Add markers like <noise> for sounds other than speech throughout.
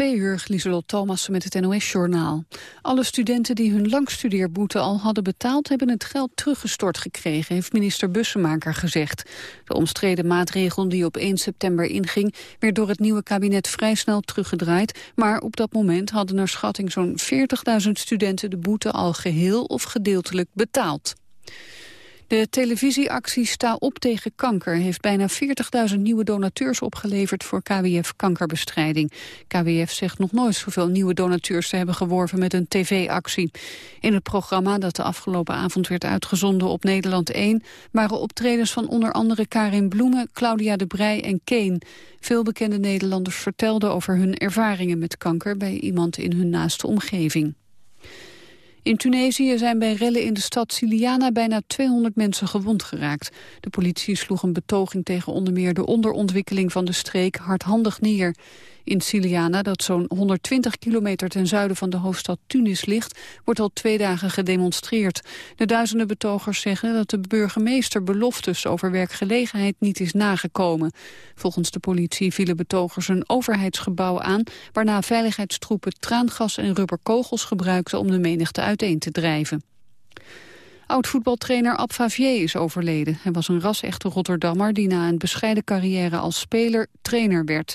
Twee uur, Lieselot Thomas met het NOS-journaal. Alle studenten die hun langstudeerboete al hadden betaald... hebben het geld teruggestort gekregen, heeft minister Bussemaker gezegd. De omstreden maatregel die op 1 september inging... werd door het nieuwe kabinet vrij snel teruggedraaid... maar op dat moment hadden naar schatting zo'n 40.000 studenten... de boete al geheel of gedeeltelijk betaald. De televisieactie Sta op tegen kanker heeft bijna 40.000 nieuwe donateurs opgeleverd voor KWF kankerbestrijding. KWF zegt nog nooit zoveel nieuwe donateurs te hebben geworven met een tv-actie. In het programma dat de afgelopen avond werd uitgezonden op Nederland 1 waren optredens van onder andere Karin Bloemen, Claudia de Brij en Keen. Veel bekende Nederlanders vertelden over hun ervaringen met kanker bij iemand in hun naaste omgeving. In Tunesië zijn bij rellen in de stad Siliana bijna 200 mensen gewond geraakt. De politie sloeg een betoging tegen onder meer de onderontwikkeling van de streek hardhandig neer. In Siliana, dat zo'n 120 kilometer ten zuiden van de hoofdstad Tunis ligt, wordt al twee dagen gedemonstreerd. De duizenden betogers zeggen dat de burgemeester beloftes over werkgelegenheid niet is nagekomen. Volgens de politie vielen betogers een overheidsgebouw aan, waarna veiligheidstroepen traangas en rubberkogels gebruikten om de menigte uiteen te drijven. Oud-voetbaltrainer Ab Favier is overleden. Hij was een ras-echte Rotterdammer die na een bescheiden carrière als speler trainer werd.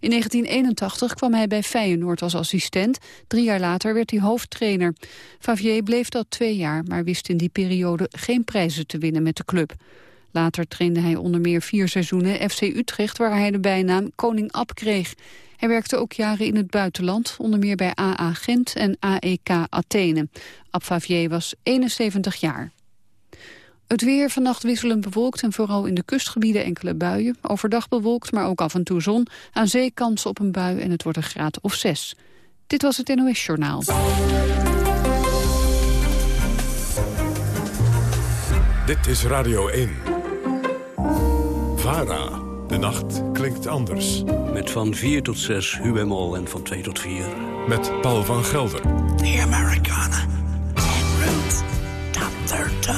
In 1981 kwam hij bij Feyenoord als assistent. Drie jaar later werd hij hoofdtrainer. Favier bleef dat twee jaar, maar wist in die periode geen prijzen te winnen met de club. Later trainde hij onder meer vier seizoenen FC Utrecht... waar hij de bijnaam Koning Ab kreeg. Hij werkte ook jaren in het buitenland, onder meer bij AA Gent en AEK Athene. Abfavier was 71 jaar. Het weer vannacht wisselend bewolkt en vooral in de kustgebieden enkele buien. Overdag bewolkt, maar ook af en toe zon. Aan zee kans op een bui en het wordt een graad of zes. Dit was het NOS Journaal. Dit is Radio 1. VARA. De nacht klinkt anders. Met van 4 tot 6 UMO en van 2 tot 4. Met Paul van Gelder. The Americana. En route. Top 13.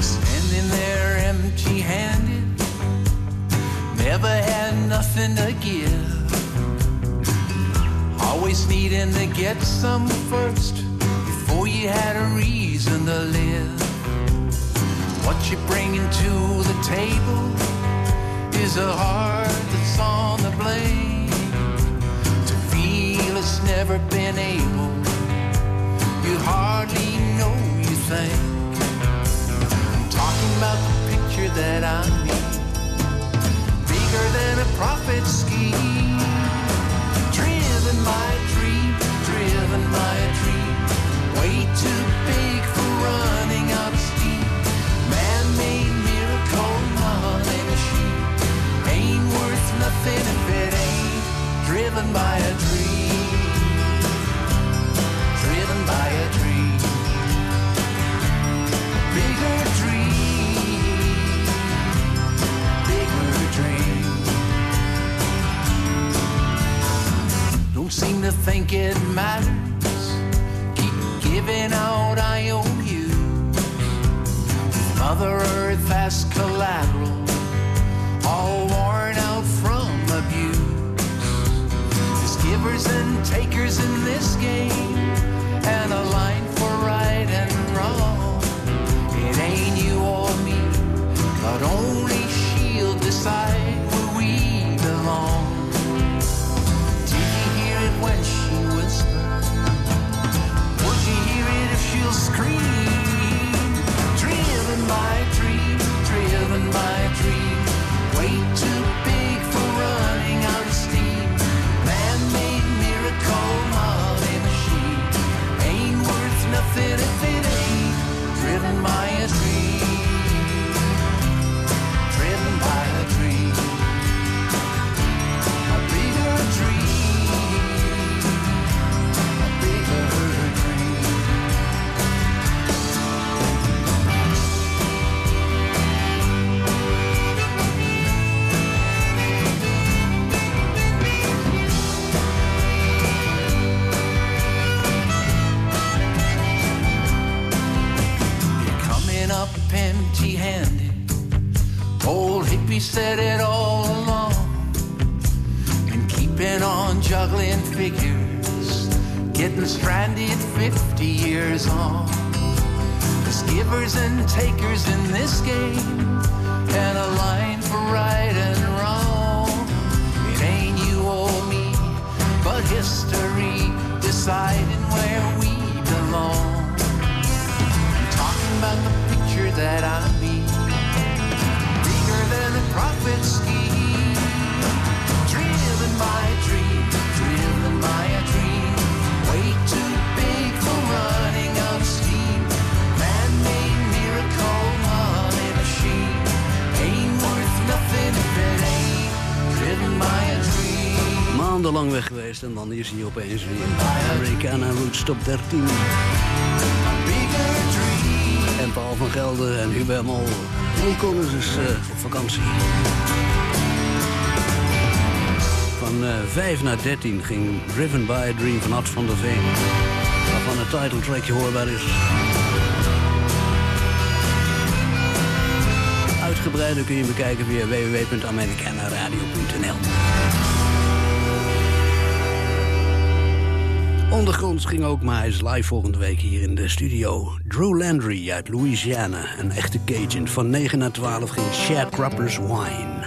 Standing there empty handed. Never had nothing to give. Always needing to get some first before you had a reason to live. What you're bringing to the table is a heart that's on the blade. To feel it's never been able, you hardly know you think. I'm talking about the picture that I need, bigger than a prophet's scheme seem to think it matters. Mother Earth as collateral, all worn out from abuse. There's givers and takers in this game, and a line for right and wrong. It ain't you or me, but only she'll decide where we belong Did you hear it when she whispers? Would you hear it if she'll scream? 50 years on. There's givers and takers in this game, and a line for right and wrong. It ain't you or me, but history deciding where we belong. I'm talking about the picture that I en dan is hij opeens weer. Americana Roots Top 13. Bigger dream. En Paul van Gelder en Hubert Mol. Ron Connors is eh, op vakantie. Van eh 5 naar 13 ging Driven by a Dream van Ad van der Veen. Waarvan het title trackje hoorbaar is. Uitgebreider kun je bekijken via www.americanaradio.nl Ondergronds ging ook, maar is live volgende week hier in de studio. Drew Landry uit Louisiana, een echte Cajun. Van 9 naar 12 ging Sharecroppers Wine.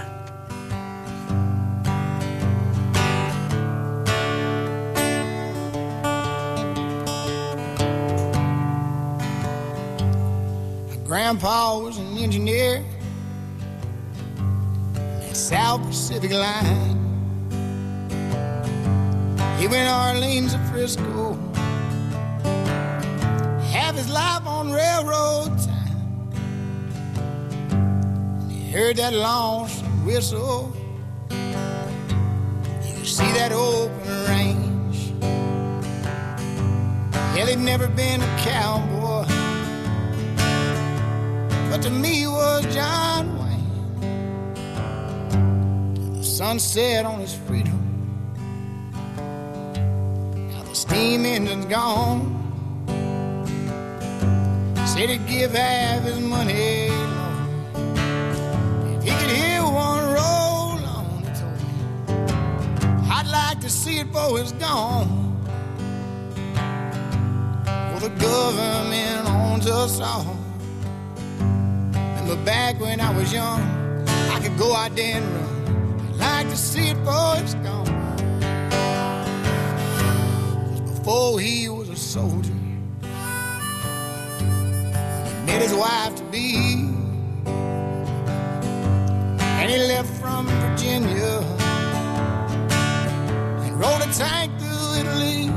Grandpa was an engineer at South Pacific Line. He went to Orleans to Frisco, half his life on railroad time. He heard that lonesome whistle. You see that open range. Hell, he'd never been a cowboy but to me he was John Wayne. The sun set on his freedom. Steam engine's gone. Said he'd give half his money. If he could hear one roll on, he told me, I'd like to see it before it's gone. For the government owns us all. But back when I was young, I could go out there and run. I'd like to see it before it's gone. Before he was a soldier, he met his wife to be. And he left from Virginia and rode a tank through Italy.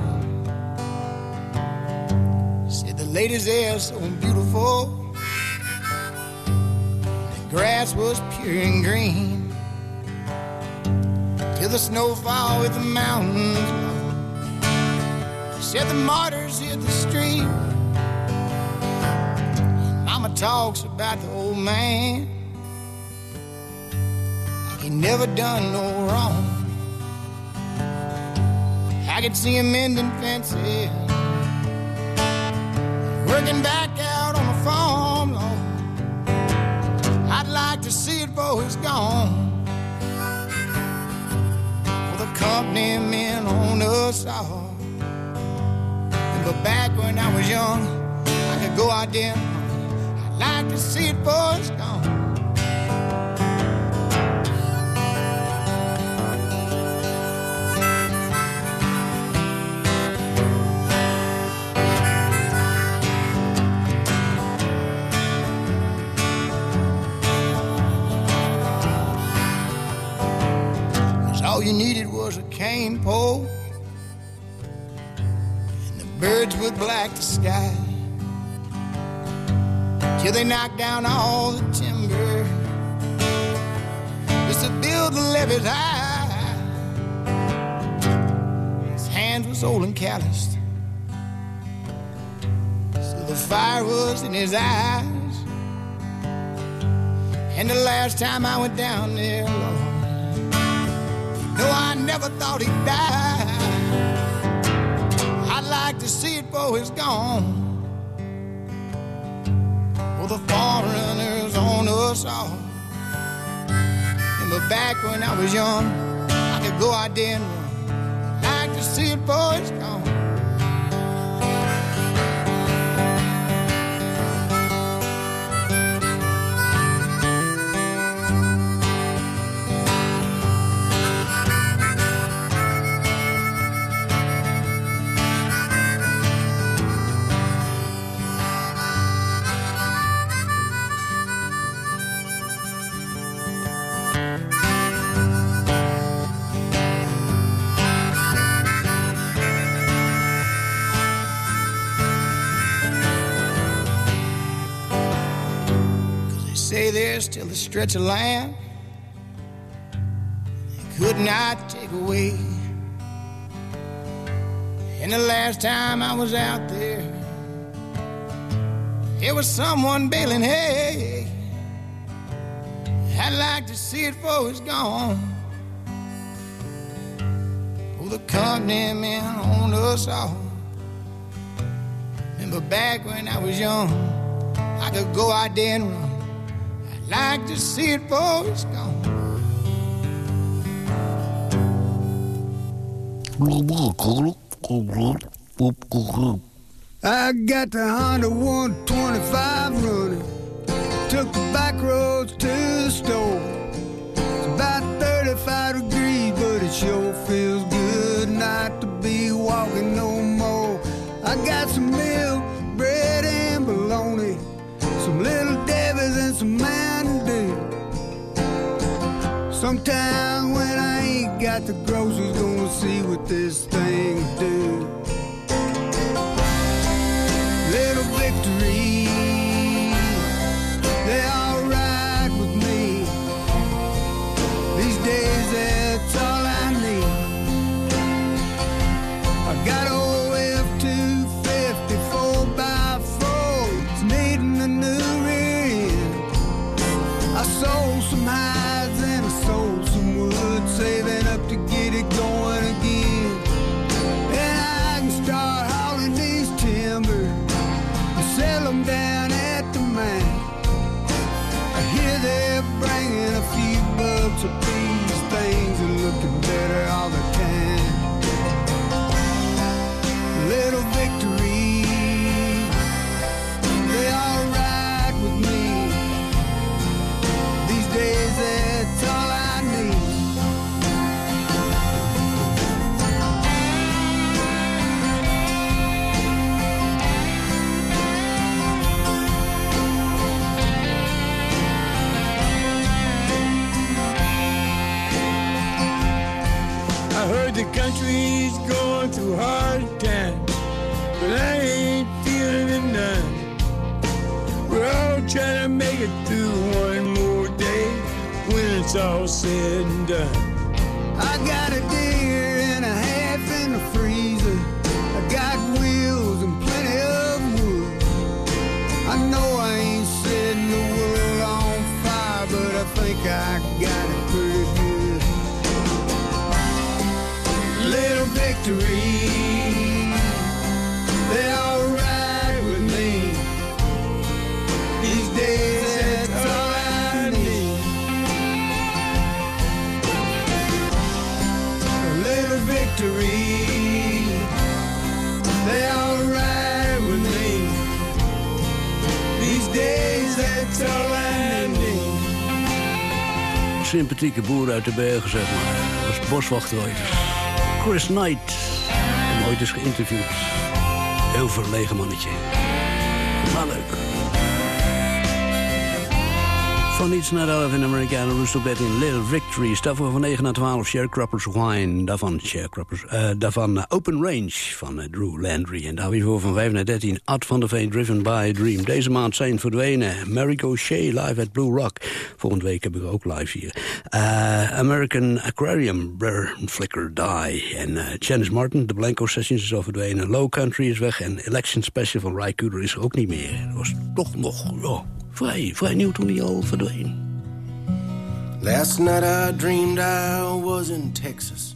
Said the ladies there so beautiful the grass was pure and green. Till the snowfall with the mountains. Said the martyrs hit the street. Mama talks about the old man. He never done no wrong. I could see him mending fences. Working back out on the farm, Lord. I'd like to see it before he's gone. For the company men on us all. Back when I was young, I could go out there. I'd like to see it before it's gone. All you needed was a cane pole birds would black the sky till they knocked down all the timber just to build the levees high. His hands was old and calloused, so the fire was in his eyes. And the last time I went down there, Lord, no, I never thought he'd die. I'd to see it before he's gone. For the foreigners on us all. Remember back when I was young, I could go out there and run. I Like to see it, boys gone. Say there's still a stretch of land could not take away. And the last time I was out there, it was someone baling hay. I'd like to see it before it's gone. Oh, the company men owned us all. Remember back when I was young, I could go out there and run. Like to see it before it's gone. I got the Honda 125 running. Took the back roads to the store. It's about 35 degrees, but it sure feels good not to be walking no more. I got some milk, Sometime when I ain't got the groceries, gonna see what this thing do. The going through hard times, but I ain't feeling it none. We're all trying to make it through one more day when it's all said and done. I got a deer and a half in the freezer. I got they all ride with me. These days, that's all I need. A little victory, they all ride with me. These days, that's all I need. Sympathieke boer uit de bergen, zeg maar. Dat boswachter ooit. Chris Knight. Ooit eens geïnterviewd. Heel verlegen mannetje. Maar leuk. Van iets naar 11 in Americana Rooster Bed in Little Victories. Daarvoor van 9 naar 12 Sharecroppers Wine. Daarvan, Sharecroppers, eh, daarvan eh, Open Range van eh, Drew Landry. En daar weer voor van 5 naar 13 Ad van der Veen Driven by a Dream. Deze maand zijn verdwenen Marico Shea live at Blue Rock. Volgende week heb ik ook live hier. American Aquarium, Burn Flicker Die. En Janice Martin, de Blanco Sessions is al verdwenen. Low Country is weg en Election Special van Ry is er ook niet meer. Dat was toch nog ja, vrij, vrij nieuw toen hij al verdween. Last night I dreamed I was in Texas.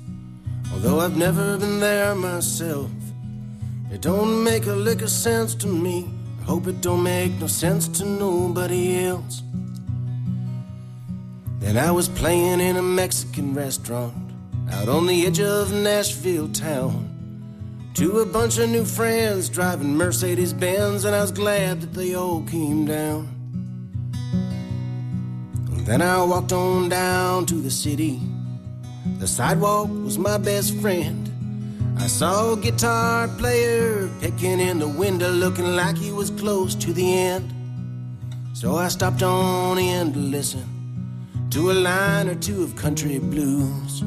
Although I've never been there myself. It don't make a lick of sense to me. I hope it don't make no sense to nobody else. Then I was playing in a Mexican restaurant out on the edge of Nashville town. To a bunch of new friends driving Mercedes Benz, and I was glad that they all came down. Then I walked on down to the city. The sidewalk was my best friend. I saw a guitar player picking in the window, looking like he was close to the end. So I stopped on in to listen to a line or two of country blues.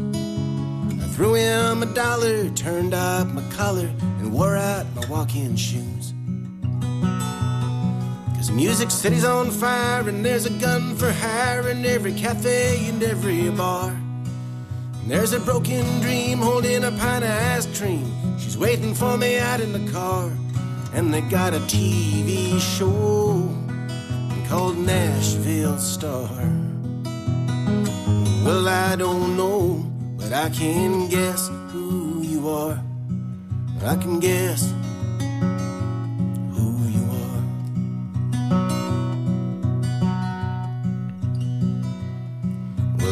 I threw him a dollar, turned up my collar, and wore out my walk-in shoes. Cause Music City's on fire, and there's a gun for hire in every cafe and every bar. And there's a broken dream holding a pint of ice cream. She's waiting for me out in the car. And they got a TV show called Nashville Star. Well, I don't know, but I can guess who you are. I can guess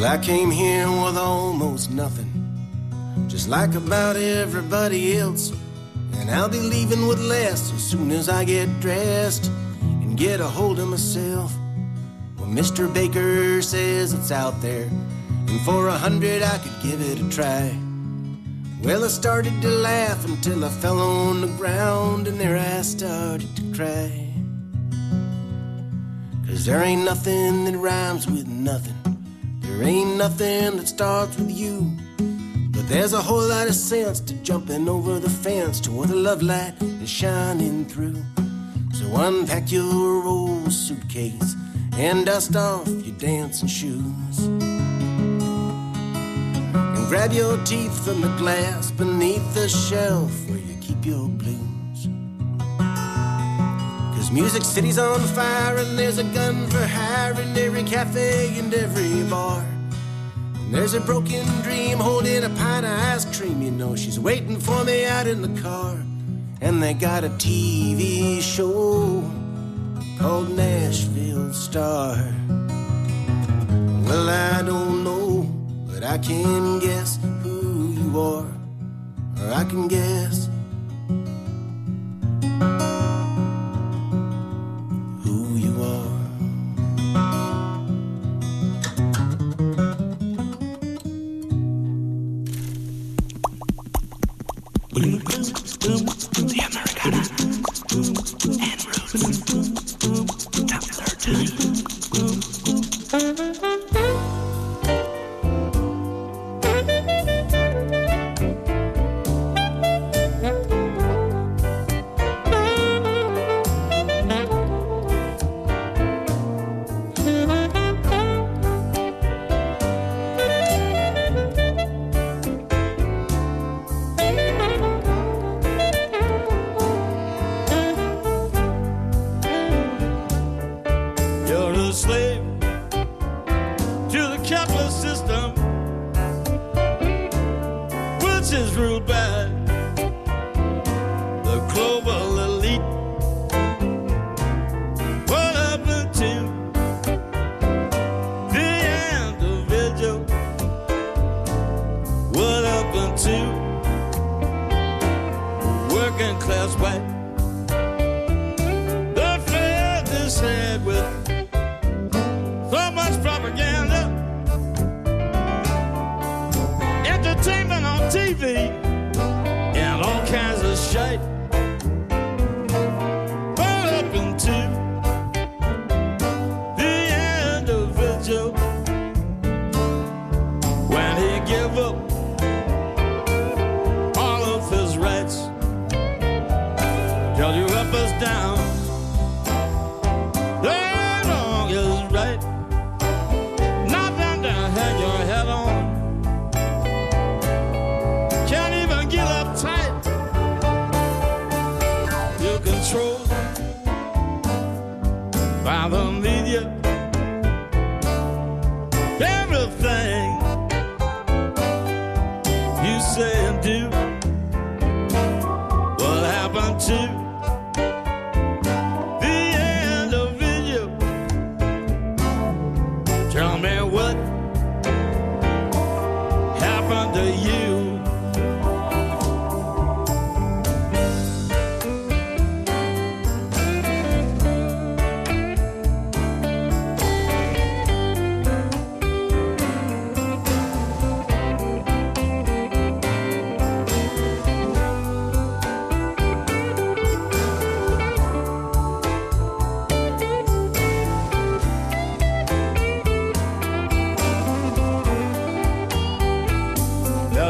Well, I came here with almost nothing, just like about everybody else. And I'll be leaving with less as soon as I get dressed and get a hold of myself. Well, Mr. Baker says it's out there, and for a hundred I could give it a try. Well, I started to laugh until I fell on the ground, and there I started to cry. Cause there ain't nothing that rhymes with nothing. There ain't nothing that starts with you. But there's a whole lot of sense to jumping over the fence to where the love light is shining through. So unpack your old suitcase and dust off your dancing shoes. And grab your teeth from the glass beneath the shelf where you keep your blues. Music City's on fire and there's a gun for hire in every cafe and every bar. And there's a broken dream holding a pint of ice cream. You know she's waiting for me out in the car. And they got a TV show called Nashville Star. Well, I don't know, but I can guess who you are. Or I can guess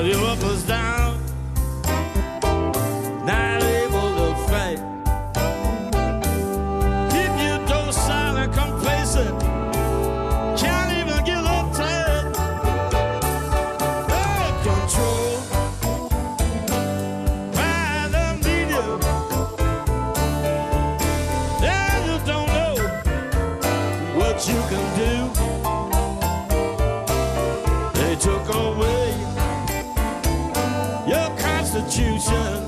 your was down. future.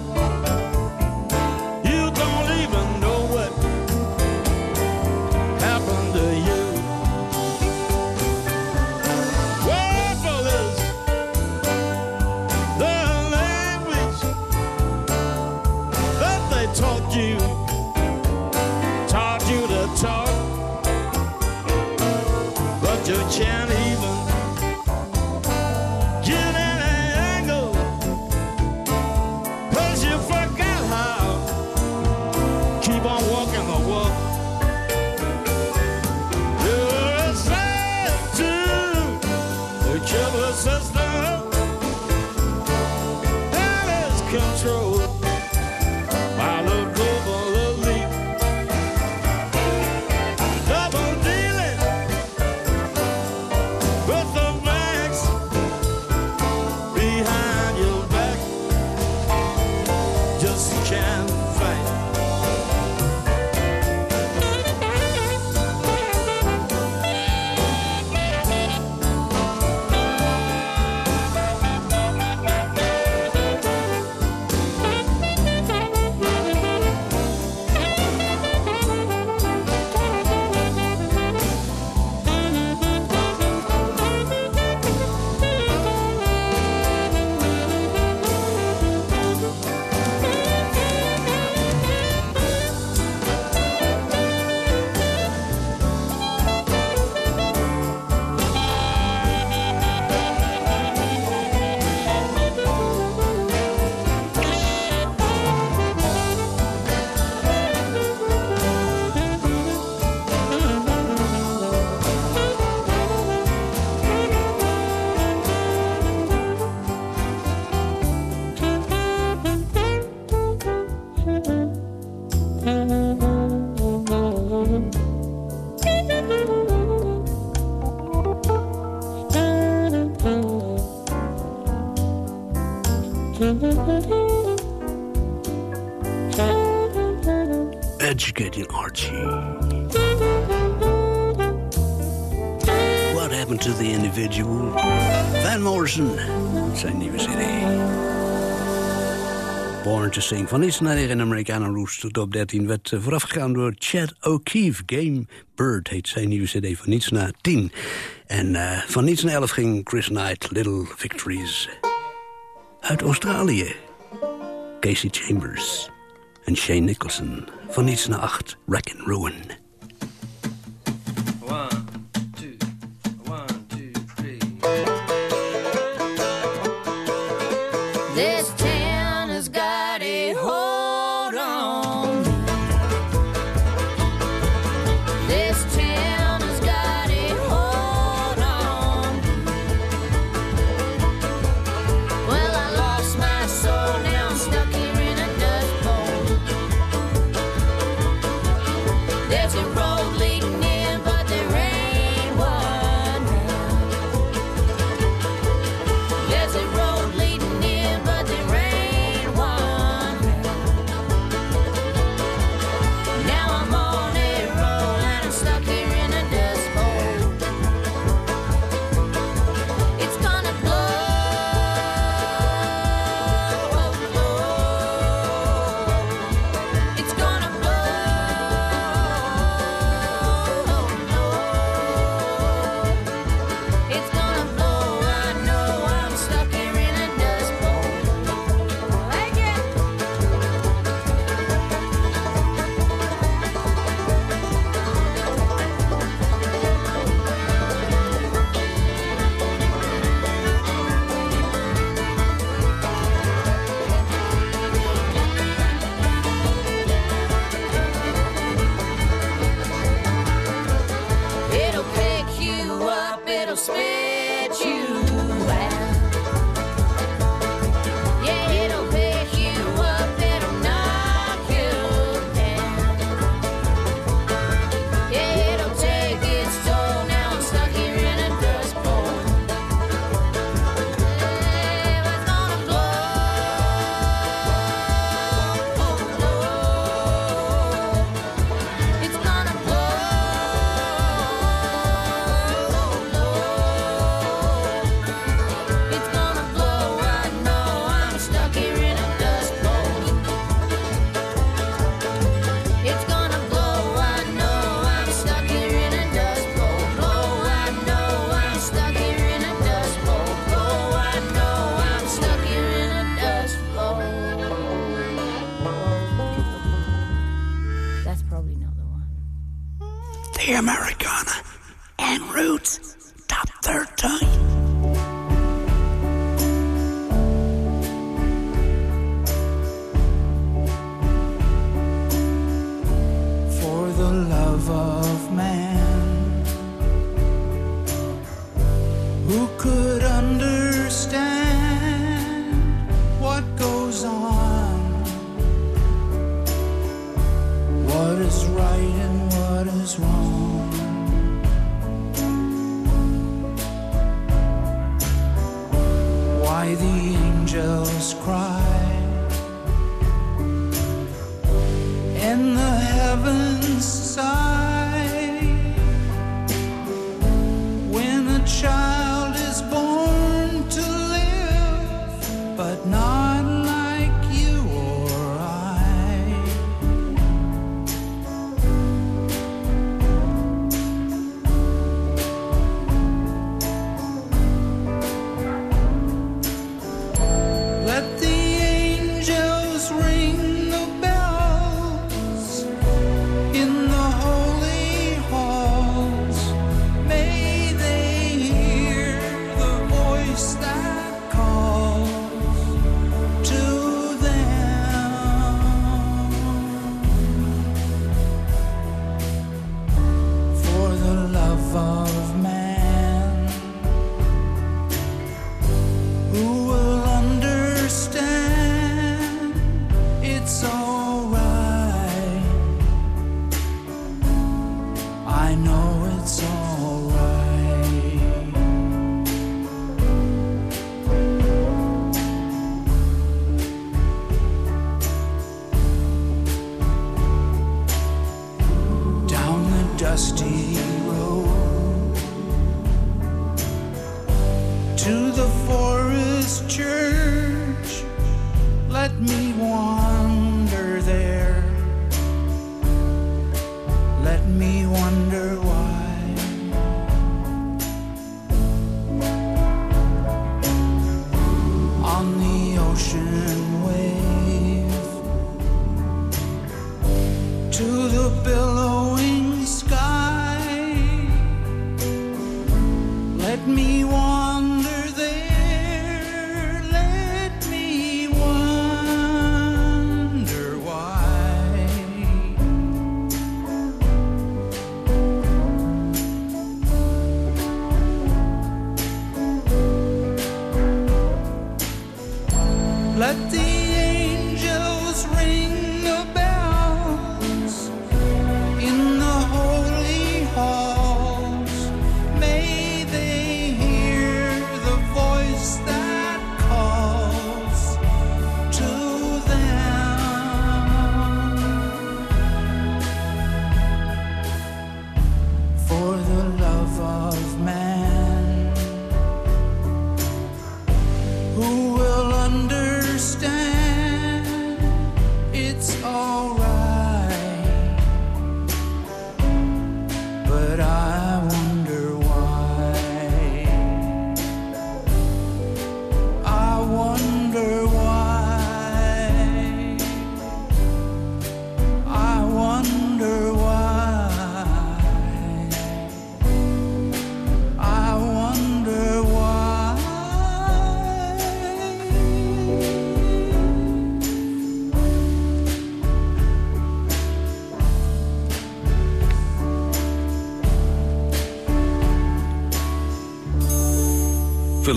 Van to Sing van is in Americana tot Top 13 werd eh, voorafgegaan door Chad O'Keefe. Game Bird heet zijn nieuwe cd van niets naar 10. En eh, van iets na 11 ging Chris Knight, Little Victories. Eh, uit Australië, Casey Chambers en Shane Nicholson. Van niets na 8, Wreck and Ruin.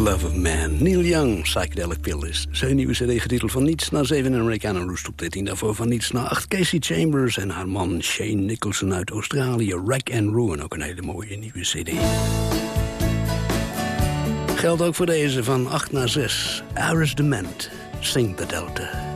Love of Man. Neil Young, Psychedelic Pill zijn nieuwe cd getiteld van niets naar 7 en Rihanna Roost op 13. Daarvoor van niets naar 8 Casey Chambers en haar man Shane Nicholson uit Australië. Rack and Ruin, ook een hele mooie nieuwe cd. Geldt ook voor deze van 8 naar 6. Aris Dement, Sing the Delta.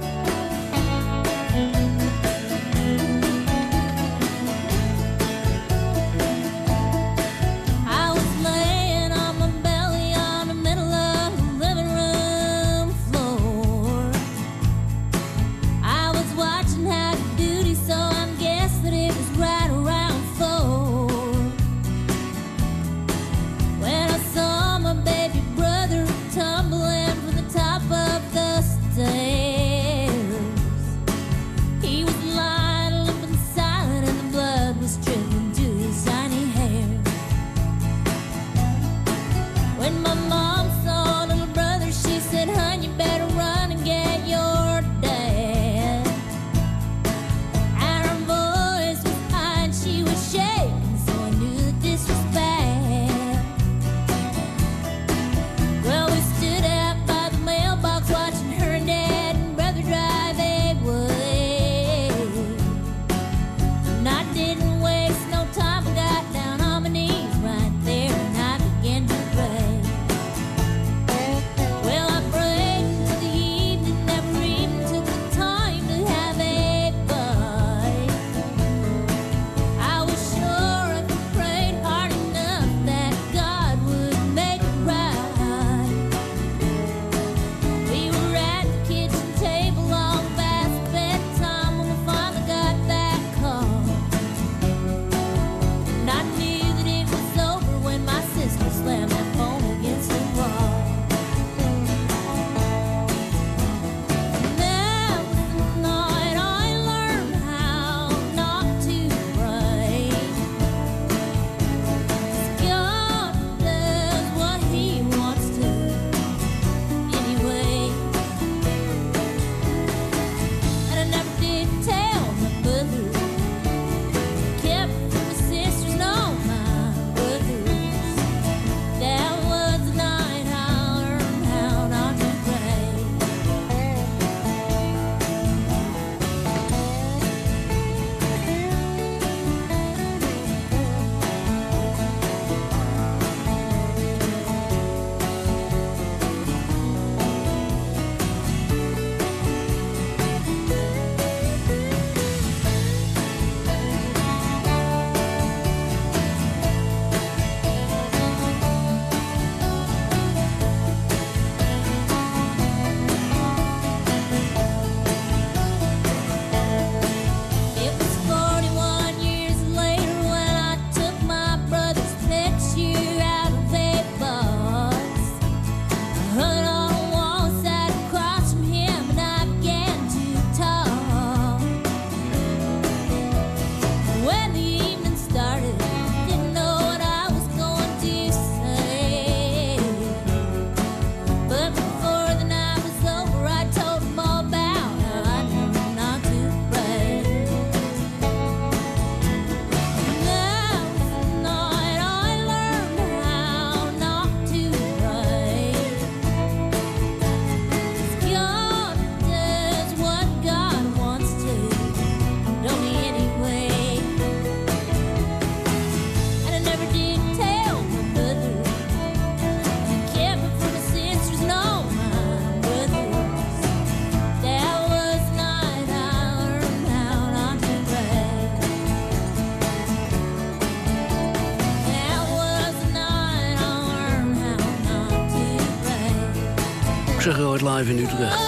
Live in Utrecht.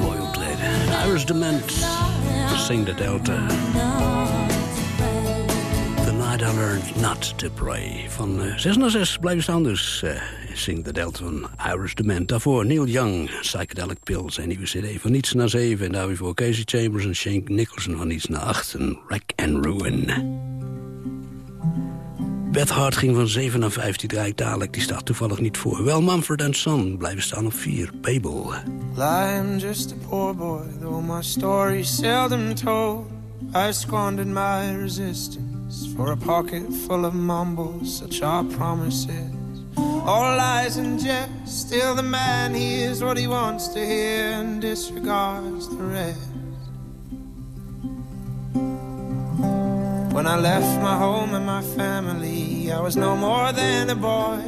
Mooi optreden. Iris Dement, Sing the Delta. The Night I Learned Not to Pray. Van uh, 6 naar 6 blijven staan dus. Sing the Delta van Iris Dement. Daarvoor Neil Young, Psychedelic Pills. Zijn nieuwe cd van niets naar 7. En daarvoor Casey Chambers en Shane Nicholson van niets naar 8. En Wreck and Ruin. Beth Hart ging van 7 naar 5, die draait dadelijk. Die staat toevallig niet voor. Wel Mumford Son blijven staan op 4. Babel. I'm just a poor boy, though my story's seldom told. I squandered my resistance for a pocket full of mumbles, such are promises. All lies and jest, still the man hears what he wants to hear and disregards the rest. When I left my home and my family, I was no more than a boy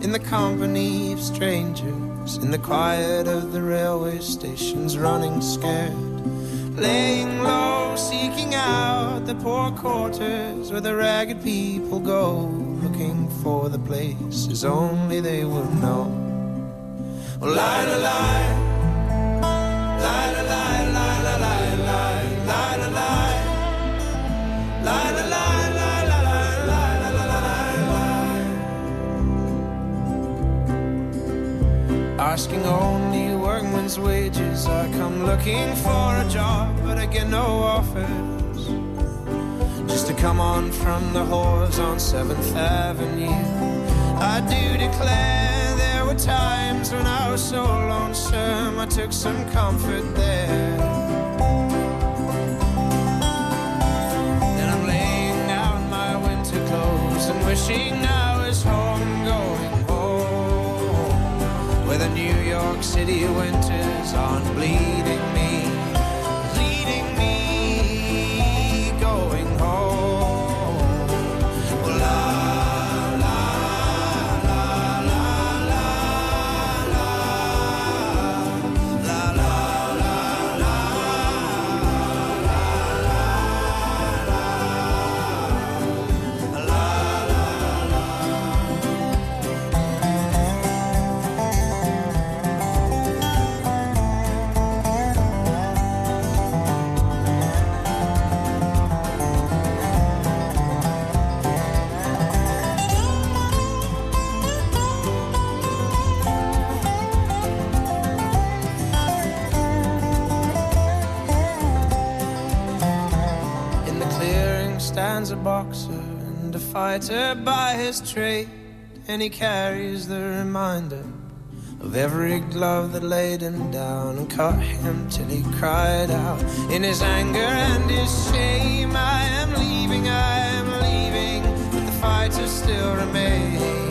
in the company of strangers, in the quiet of the railway stations, running scared, laying low, seeking out the poor quarters where the ragged people go, looking for the places only they would know. Oh, lie, lie, lie, lie, lie, lie, lie, lie, lie, lie, lie, lie. La la la la la Asking only workman's wages. I come looking for a job But I get no offers. Just to come on from the whores on 7th Avenue. I do declare there were times when I was so lonesome I took some comfort there. And I'm laying out my winter clothes and wishing I was home, the New York City winter's on bleeding. Fighter by his trade, and he carries the reminder of every glove that laid him down and cut him till he cried out in his anger and his shame. I am leaving, I am leaving, but the fighter still remains.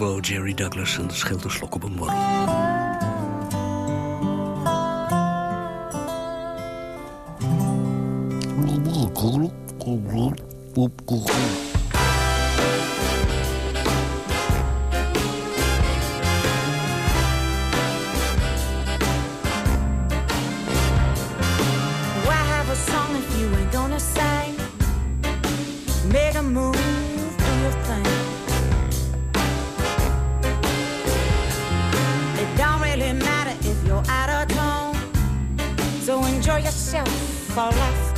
Tobo, Jerry Douglas en de scheelt een slok op een borrel.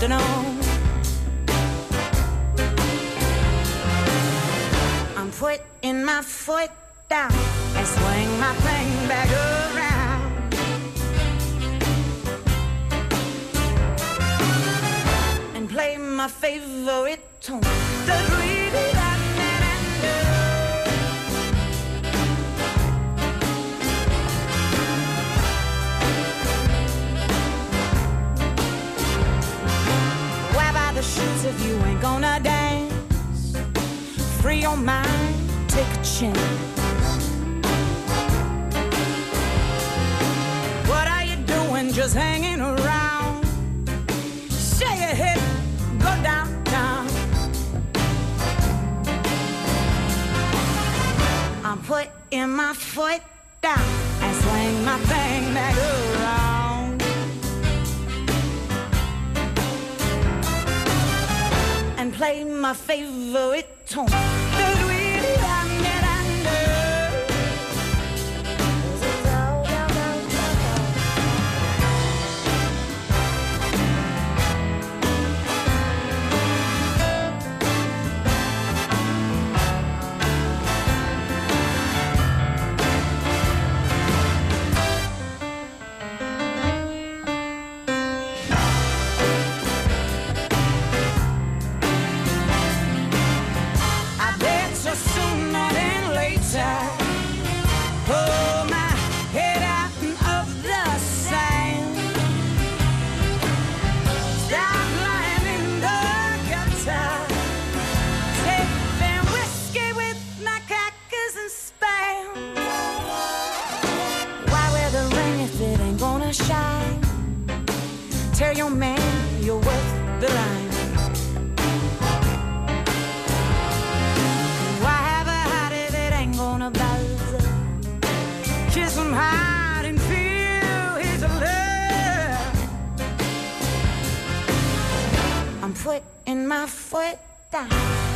drifting on. I'm putting my foot down and swing my thing back around. And play my favorite tune. If you ain't gonna dance? Free your mind, take a chance. What are you doing just hanging around? Shake your head, go downtown. I'm putting my foot down and swing my thing back around. Play my favorite tune.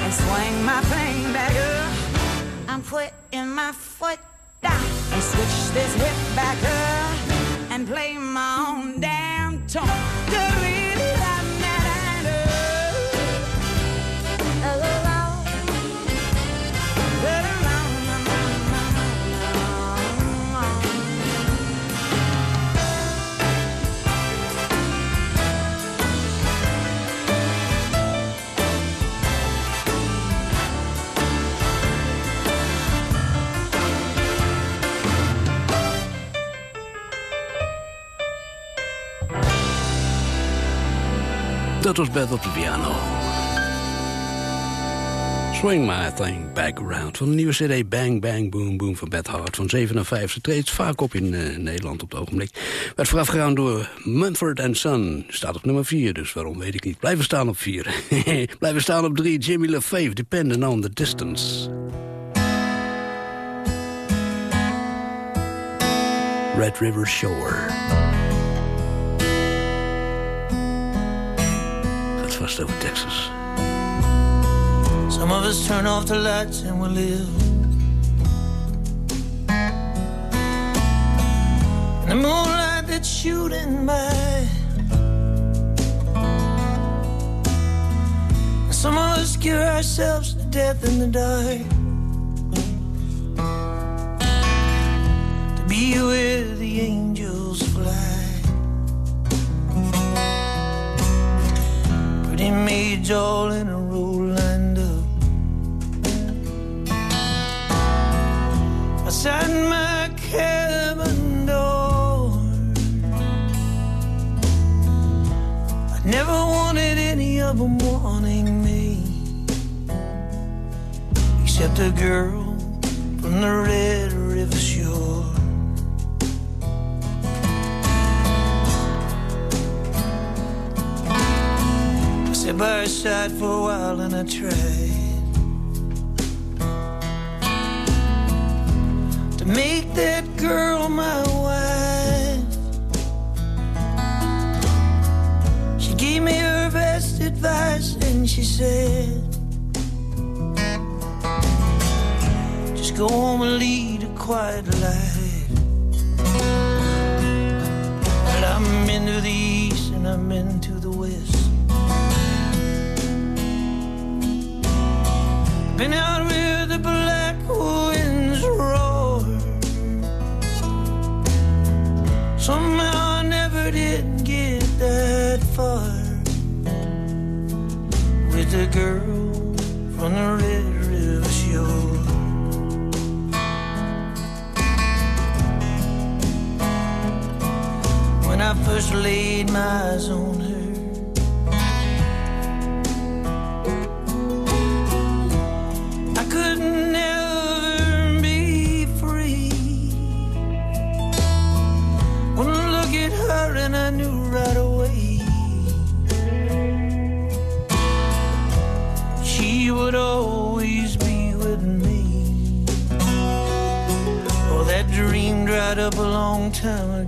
And swing my thing back up. I'm putting my foot down and switch this hip back up and play my own damn tune. Dat was Beth op de piano. Swing My Thing Back Around van de nieuwe cd Bang Bang Boom Boom van Beth Hart van 57. Treedt vaak op in eh, Nederland op het ogenblik. Werd voorafgegaan door Mumford Son. Staat op nummer 4, dus waarom weet ik niet. Blijven staan op 4. <laughs> Blijven staan op 3, Jimmy LaFave, Depending on the Distance. Red River Shore. Gaat vast over Texas. Some of us turn off the lights and we live. In the moonlight that's shooting by. Some of us scare ourselves to death in the dark. To be where Maids all in a row lined up. outside my cabin door. I never wanted any of them wanting me, except a girl from the Red I sat by her side for a while and I tried. To make that girl my wife. She gave me her best advice and she said, Just go home and lead a quiet life. But I'm into the east and I'm Been out where the black winds roar. Somehow I never did get that far with the girl from the Red River shore. When I first laid my eyes on her. time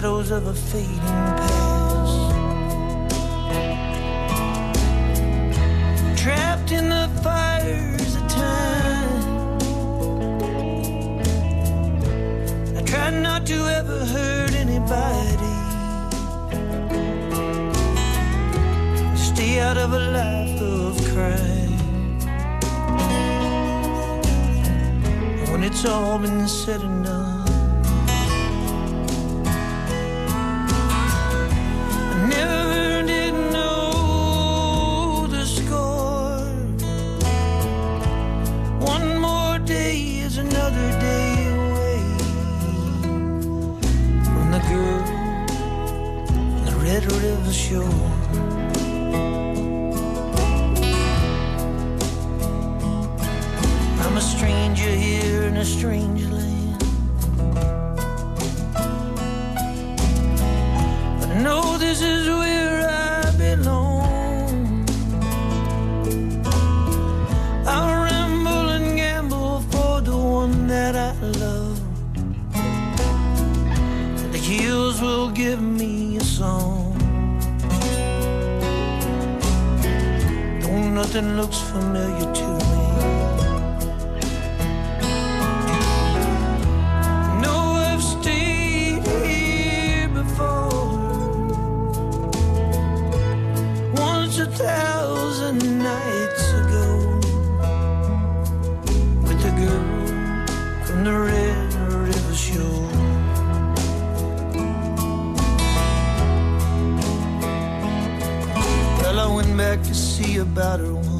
shadows of a fading past. Trapped in the fires of time. I try not to ever hurt anybody. Stay out of a life of crime. When it's all been said and done. A better one.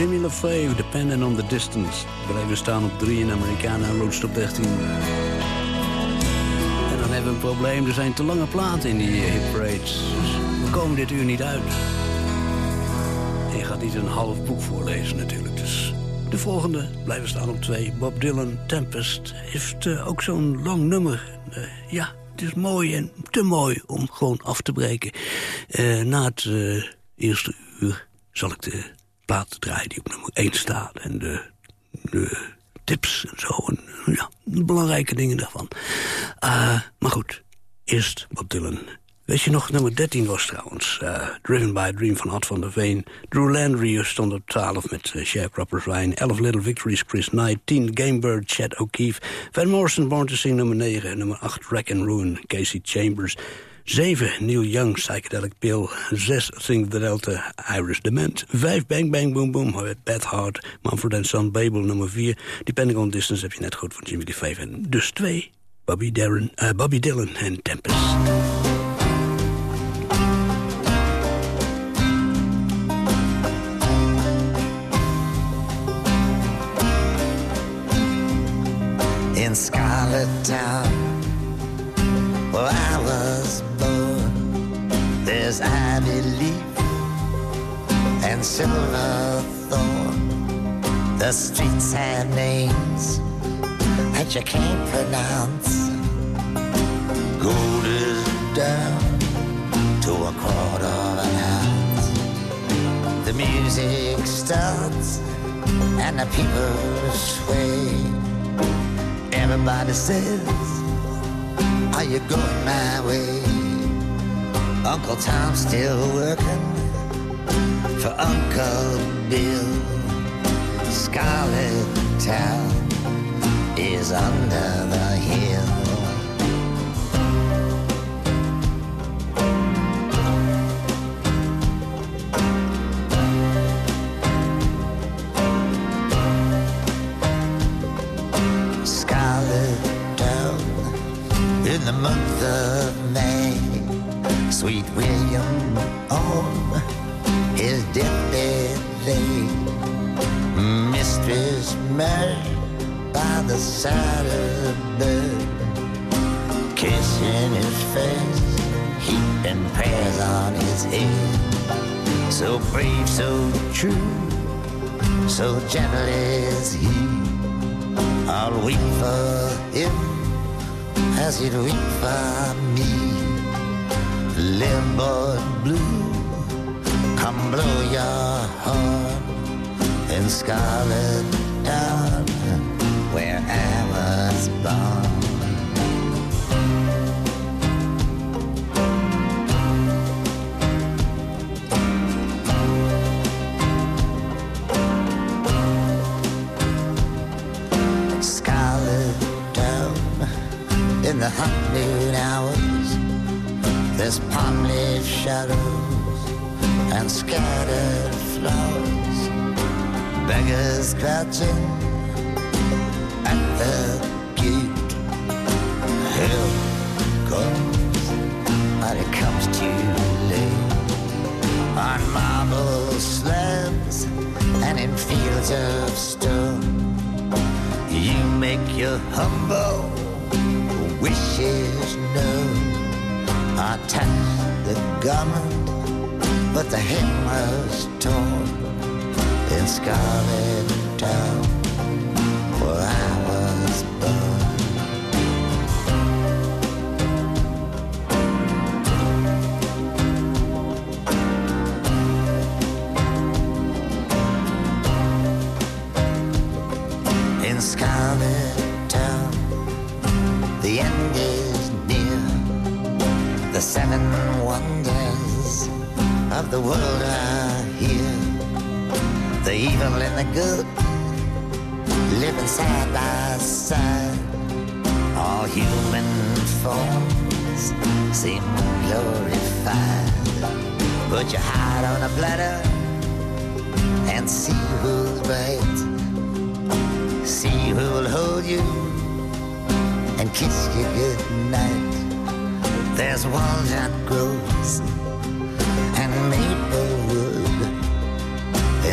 Jimmy LaFave, Dependent on the Distance. Blijven staan op 3 in Americana en Roadstop op 13. En dan hebben we een probleem. Er zijn te lange platen in die eh, hit parades. Dus we komen dit uur niet uit. En je gaat niet een half boek voorlezen natuurlijk. Dus de volgende blijven staan op 2. Bob Dylan, Tempest. Heeft eh, ook zo'n lang nummer. Eh, ja, het is mooi en te mooi om gewoon af te breken. Na het eerste uur zal ik de plaat draaien die op nummer 1 staat. En de, tips en zo. En, ja, de belangrijke dingen daarvan. Eh, maar goed, eerst Bob Dylan. Weet je nog, nummer 13 was trouwens. eh, Driven by a Dream van Ad van der Veen. Drew Landry stond op 12 met uh, Sharecroppers Ryan. 11 Little Victories, Chris Knight. 10 Gamebird, Chad O'Keefe. Van Morrison, Born to Sing nummer 9. Nummer 8 Wreck and Ruin, Casey Chambers. 7 Neil Young, Psychedelic Pill. 6 Think the Delta, Iris Dement. 5 Bang Bang Boom Boom, Bad Heart. Manfred Son, Babel nummer 4. Depending on Distance heb je net goed van Jimmy Lee 5. En dus 2 Bobby, Darren, eh, Bobby Dylan en Tempest. in Scarlet Town, where I was born. There's ivy leaf and silver thorn. The streets have names that you can't pronounce. Gold is down to a quarter of an ounce. The music starts and the people sway. Everybody says, Are you going my way? Uncle Tom's still working for Uncle Bill. Scarlet Town is under the hill. Month of May. Sweet William on his deathbed lay. Mistress Mary by the side of the bed, kissing his face, heaping prayers on his head. So brave, so true, so gentle is he. I'll weep for him as you'd weep for me. Limboard blue, come blow your horn in Scarlet Town, where I was born. The hot noon hours, there's palm leaf shadows and scattered flowers. Beggars crouching at the gate. Hell comes, but it comes too late. On marble slabs and in fields of stone, you make your humble wishes known. I tied the garment, but the hem was torn in Scarlet Town, the world are here. The evil and the good living side by side. All human forms seem glorified. Put your heart on a platter and see who's right. See who'll hold you and kiss you good night. There's walnut that and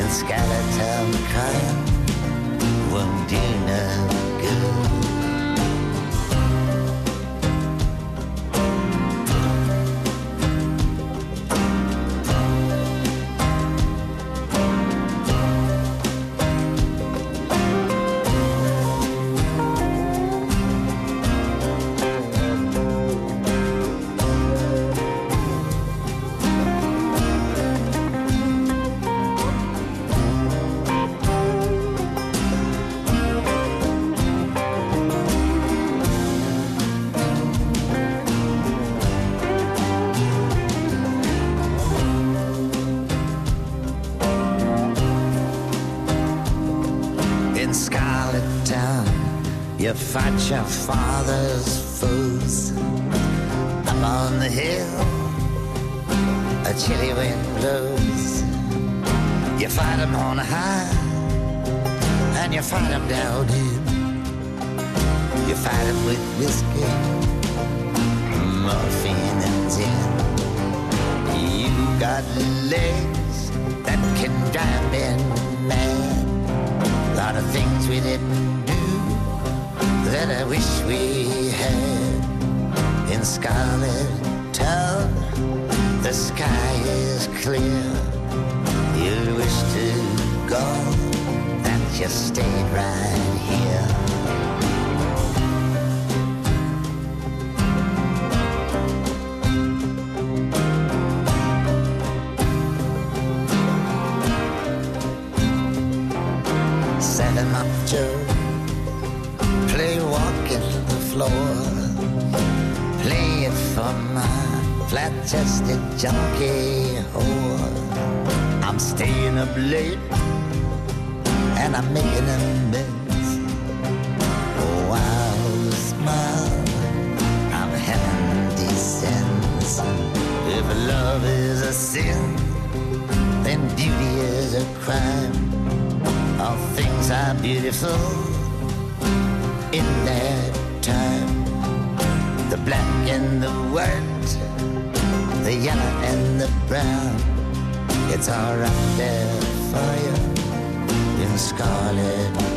Skeleton crying and you fight 'em down in. You fight 'em with whiskey, morphine, and gin. You got legs that can drive men mad lot of things we didn't do that I wish we had in Scarlet Town. The sky is clear. You'll wish to God you stayed right here. Set 'em up, Joe. Play walking the floor. Play it for my flat-chested junkie whore. I'm staying up late and I'm making amends. Oh, I'll smile. I'm heaven descends. If love is a sin, then beauty is a crime. All things are beautiful in their time. The black and the white, the yellow and the brown. It's all right there for you Scarlet